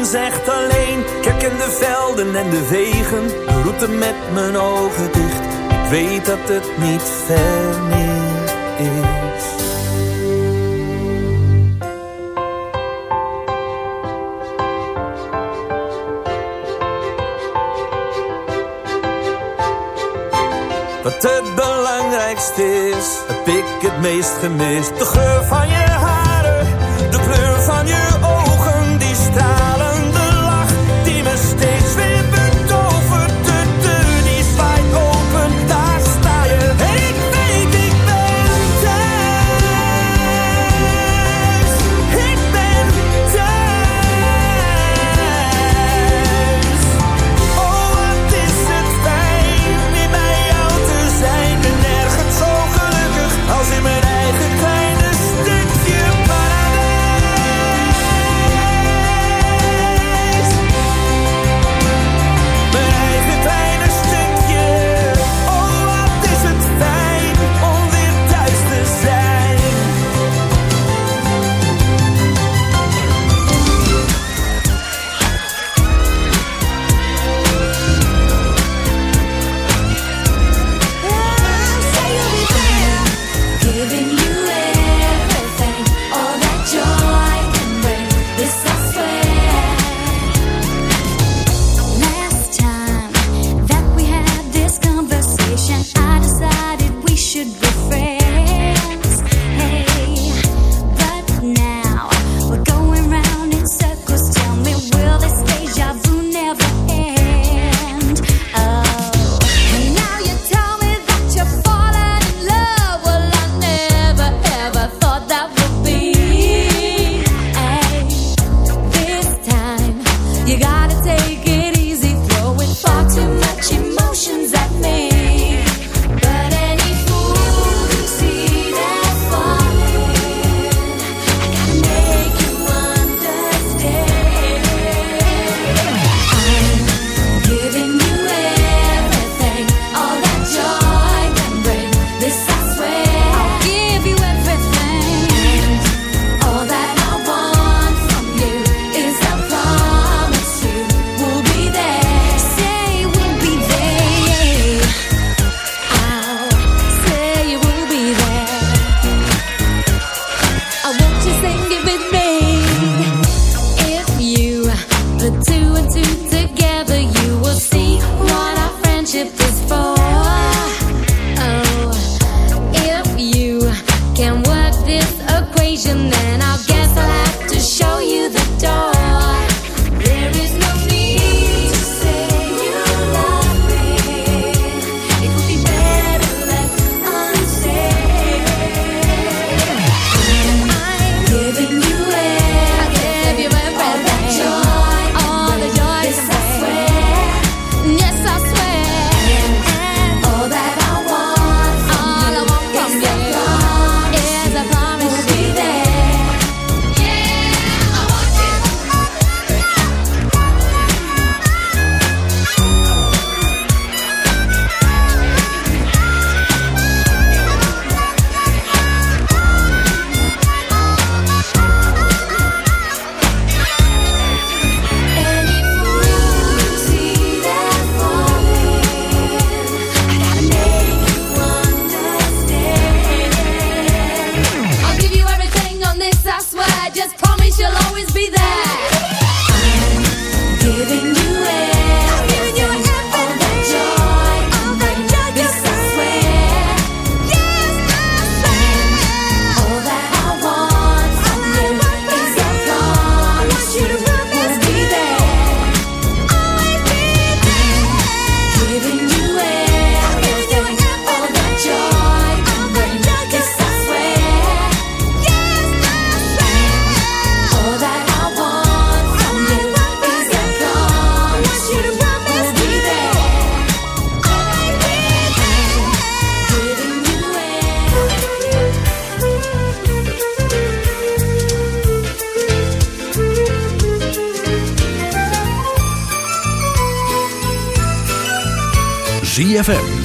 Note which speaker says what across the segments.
Speaker 1: echt alleen. Ik herken de velden en de wegen, de route met mijn ogen dicht. Ik weet dat het niet ver meer is. Wat het belangrijkste is, heb ik het meest gemist. De geur van je haren,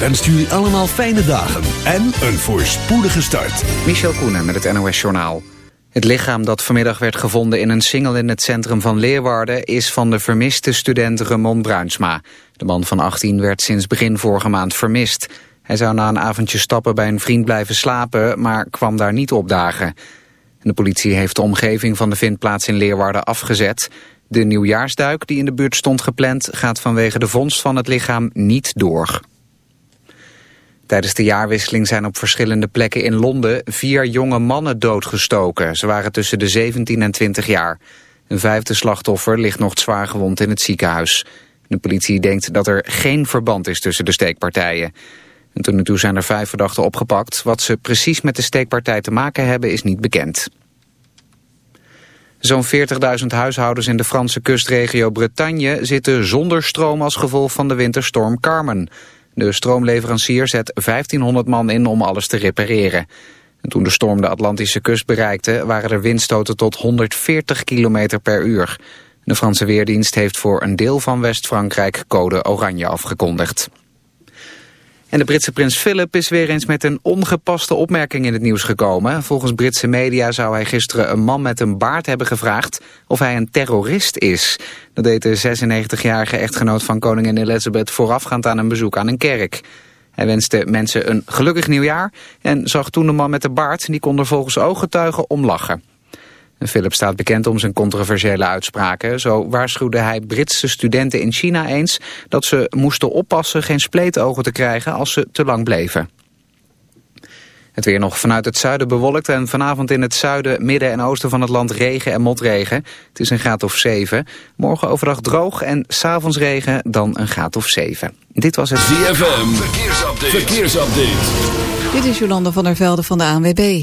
Speaker 2: wenst jullie allemaal fijne dagen en een voorspoedige start.
Speaker 3: Michel Koenen met het NOS Journaal.
Speaker 2: Het lichaam dat vanmiddag werd gevonden in een single in het centrum van Leeuwarden... is van de vermiste student Ramon Bruinsma. De man van 18 werd sinds begin vorige maand vermist. Hij zou na een avondje stappen bij een vriend blijven slapen... maar kwam daar niet opdagen. De politie heeft de omgeving van de vindplaats in Leeuwarden afgezet. De nieuwjaarsduik die in de buurt stond gepland... gaat vanwege de vondst van het lichaam niet door. Tijdens de jaarwisseling zijn op verschillende plekken in Londen vier jonge mannen doodgestoken. Ze waren tussen de 17 en 20 jaar. Een vijfde slachtoffer ligt nog zwaar gewond in het ziekenhuis. De politie denkt dat er geen verband is tussen de steekpartijen. En toe zijn er vijf verdachten opgepakt. Wat ze precies met de steekpartij te maken hebben is niet bekend. Zo'n 40.000 huishoudens in de Franse kustregio Bretagne zitten zonder stroom als gevolg van de winterstorm Carmen. De stroomleverancier zet 1500 man in om alles te repareren. En toen de storm de Atlantische kust bereikte... waren er windstoten tot 140 km per uur. De Franse Weerdienst heeft voor een deel van West-Frankrijk code oranje afgekondigd. En de Britse prins Philip is weer eens met een ongepaste opmerking in het nieuws gekomen. Volgens Britse media zou hij gisteren een man met een baard hebben gevraagd of hij een terrorist is. Dat deed de 96-jarige echtgenoot van koningin Elizabeth voorafgaand aan een bezoek aan een kerk. Hij wenste mensen een gelukkig nieuwjaar en zag toen de man met de baard, die kon er volgens ooggetuigen om lachen. Philip staat bekend om zijn controversiële uitspraken. Zo waarschuwde hij Britse studenten in China eens dat ze moesten oppassen geen spleetogen te krijgen als ze te lang bleven. Het weer nog vanuit het zuiden bewolkt en vanavond in het zuiden, midden en oosten van het land regen en motregen. Het is een graad of 7. Morgen overdag droog en s'avonds regen, dan een graad of 7. Dit was het
Speaker 3: ZFM. Verkeersupdate. Verkeersupdate.
Speaker 4: Dit is Jolanda van der Velde van de ANWB.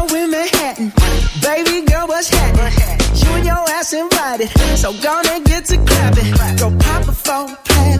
Speaker 5: Baby girl, what's happening? You and your ass invited. So gonna get to clapping. Go pop a phone, plan,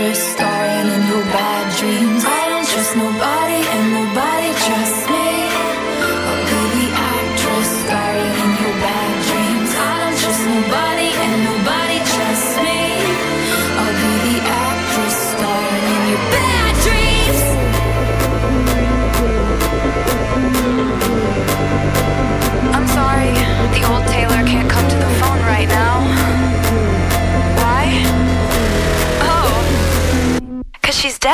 Speaker 6: interest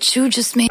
Speaker 6: What you just made.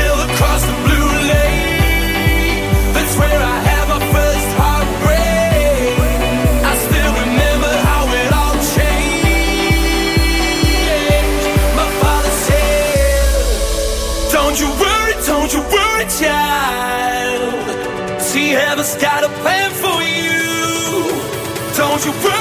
Speaker 7: you feel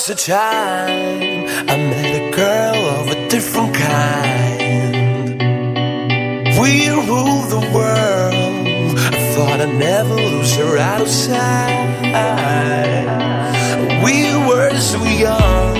Speaker 7: Was a time I met a girl of a different kind. We ruled the world. I thought I'd never lose her out of sight. We were so young.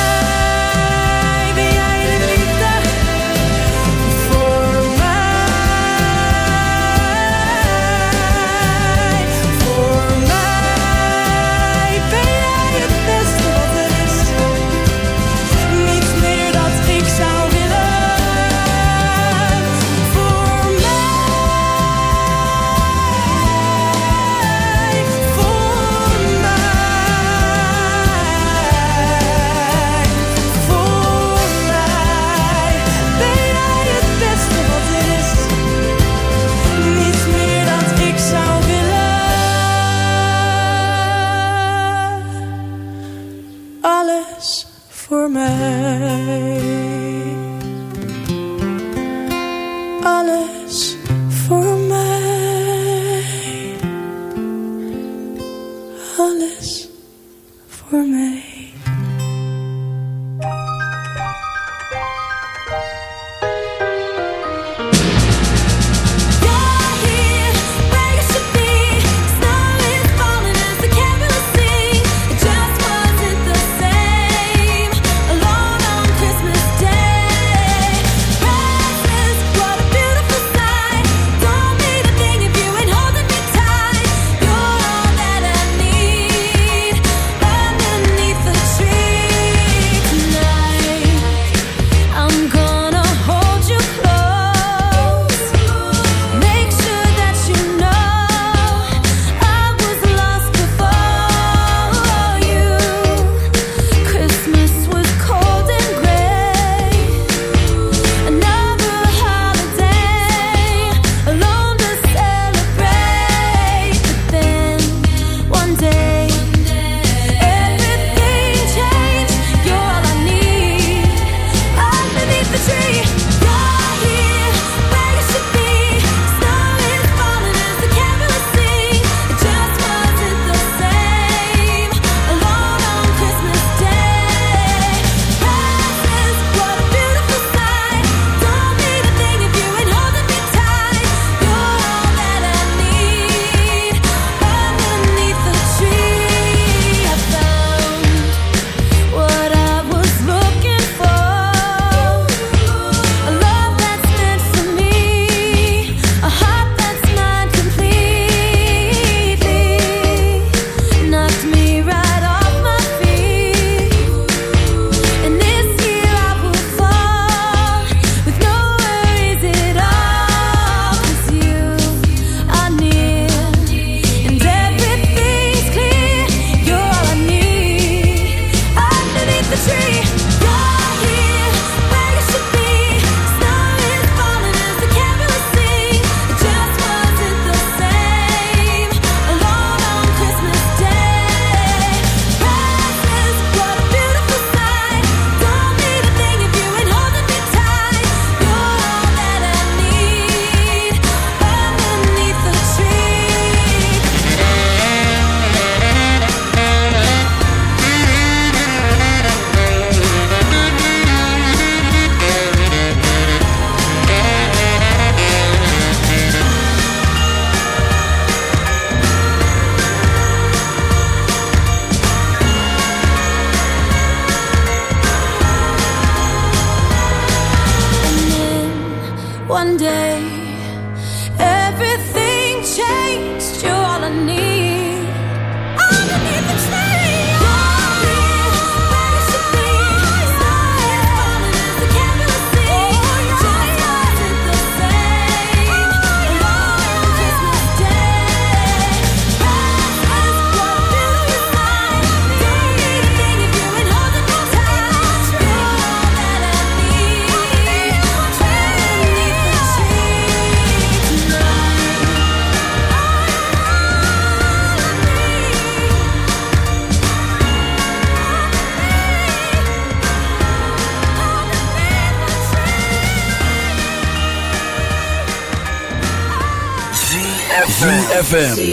Speaker 8: ZFM.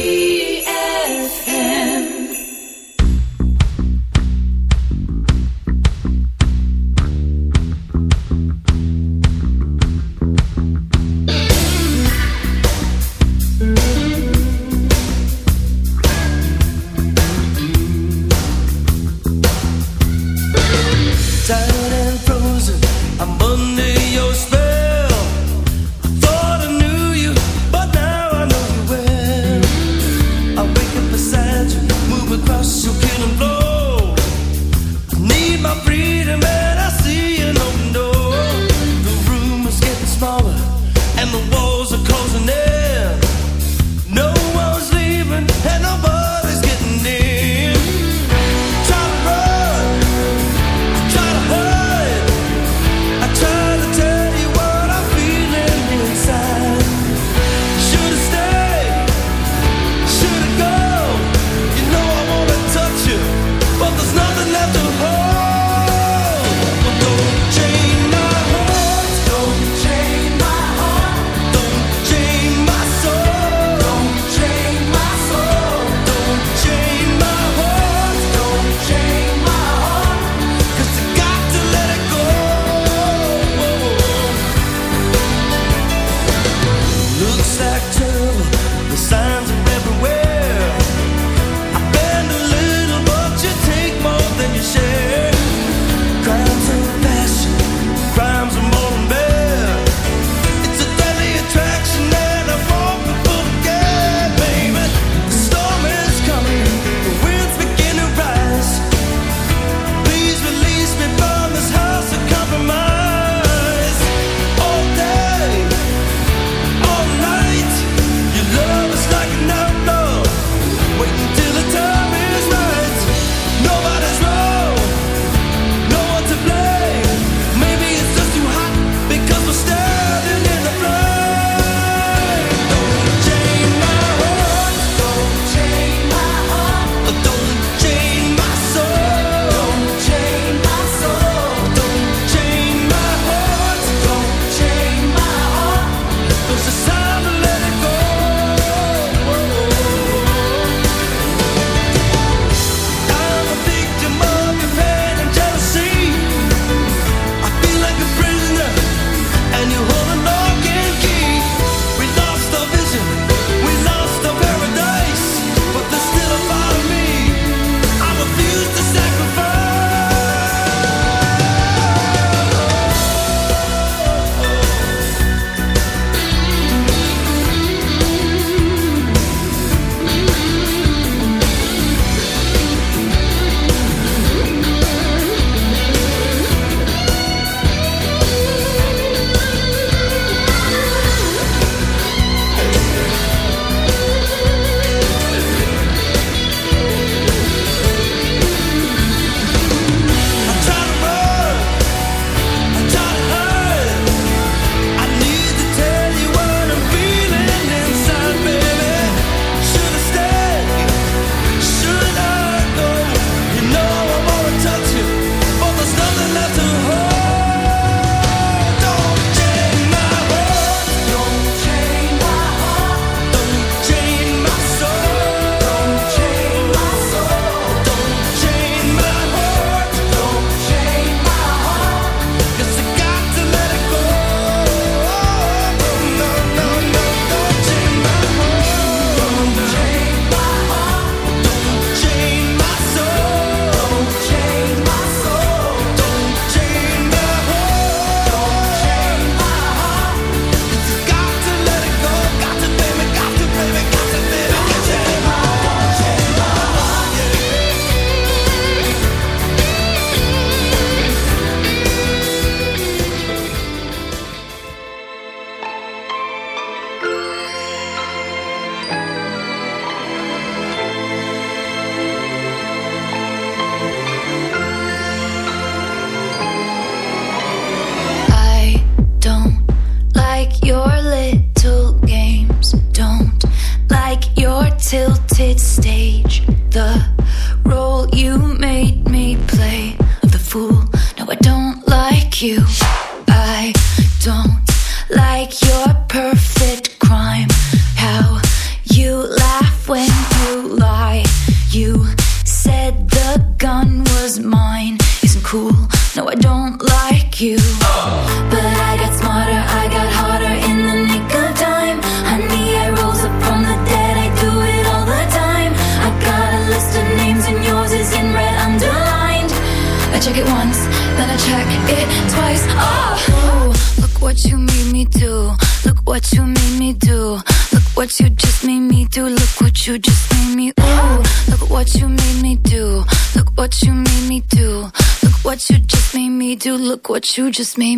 Speaker 9: You
Speaker 6: just made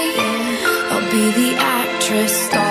Speaker 6: Be the actress starring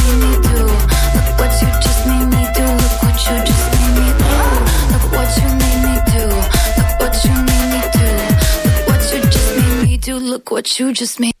Speaker 6: what you just made.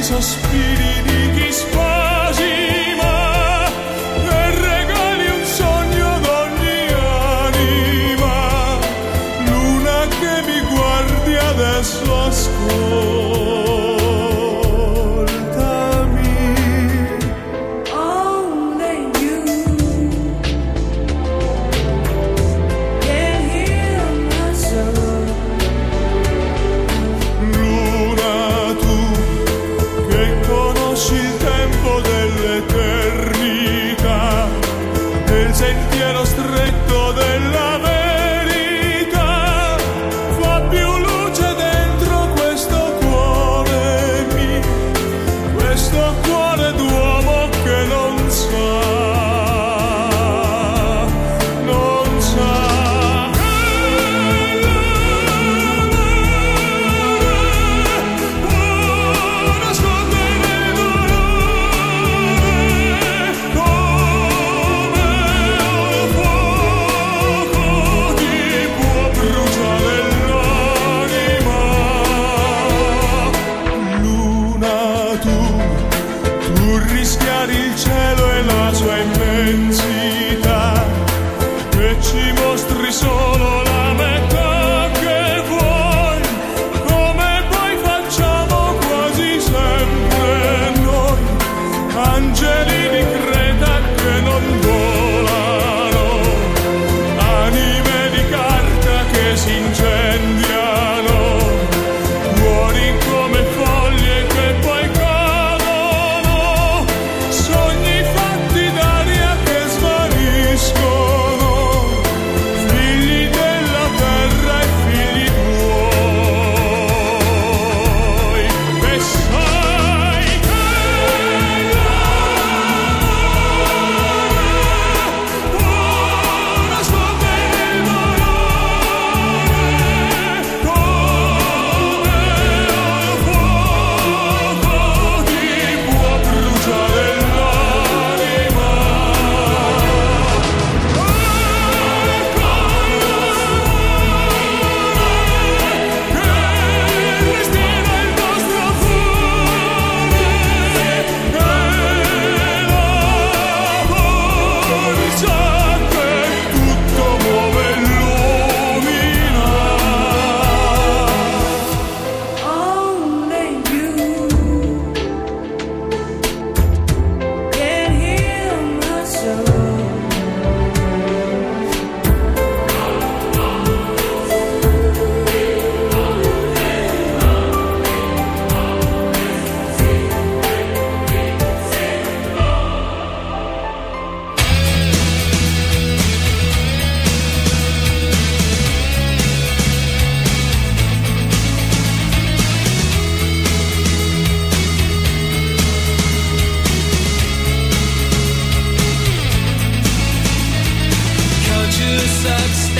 Speaker 6: Jesus' such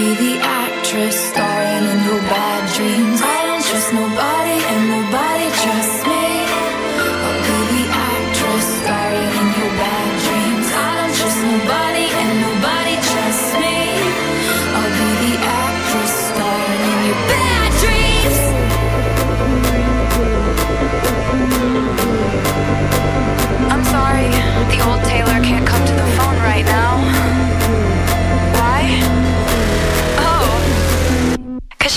Speaker 6: be the actress.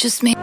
Speaker 6: just made.